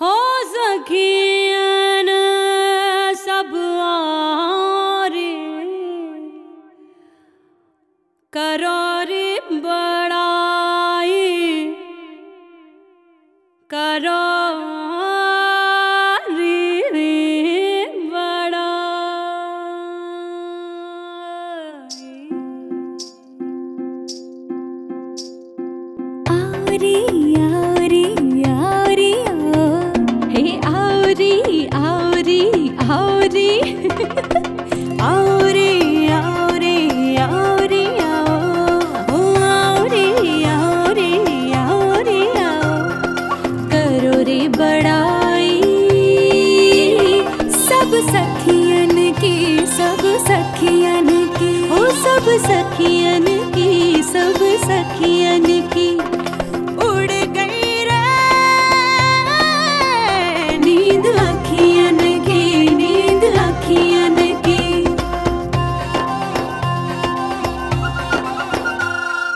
हो सखियन सब आरे। करो रे बड़ाई। करो रे रे बड़ाई सखियन की, सब सखियन की। ओ, सब सखियन की, सब सखियन की। उड़ गई नींद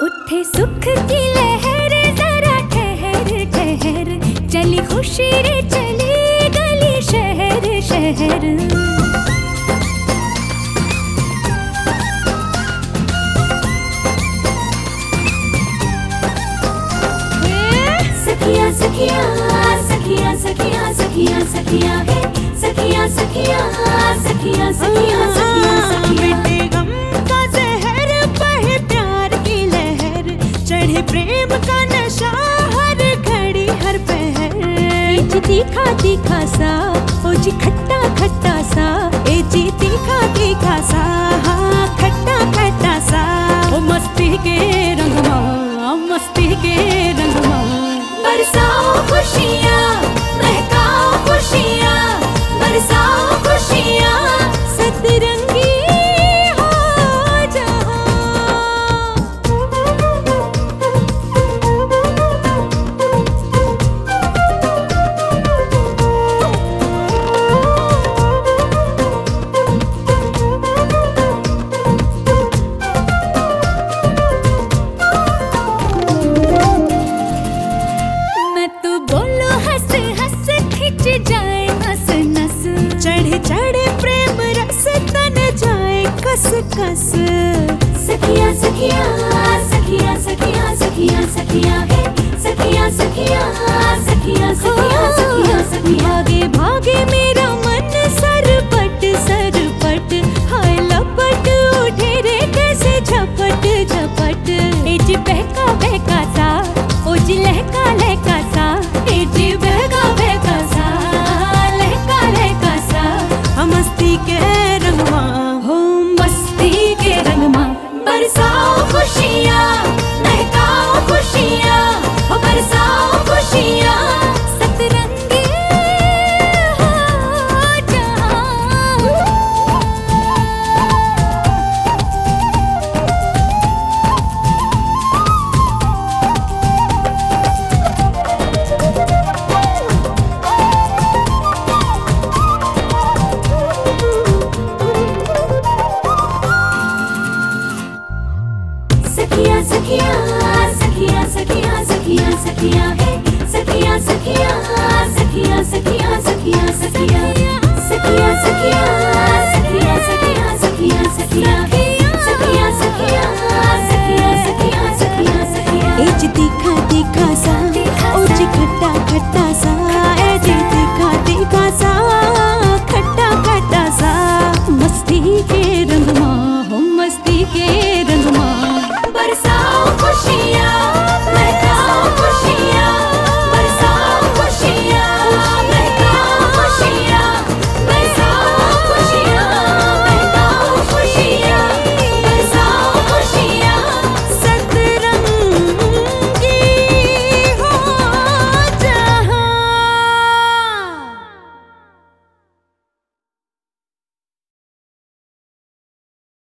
उठे सुख की लहर, जरा ठहर ठहर। चली खुशी रे, चली गली, शहर शहर। सखिया सखिया सखिया सखिया सखिया सखिया सखिया सखिया सखिया सखिया सखिया। सखिया गम का जहर बहे प्यार की लहर। चढ़े प्रेम का नशा हर घड़ी हर पहर। तीखा तीखा सा ओ जी खट्टा खट्टा सा ए जी तीखा तीखा सा। कस कस। सखिया सखिया सखिया सखिया सखिया सखिया सखिया सखिया सखिया। सखिया सखिया सखिया सखिया सखिया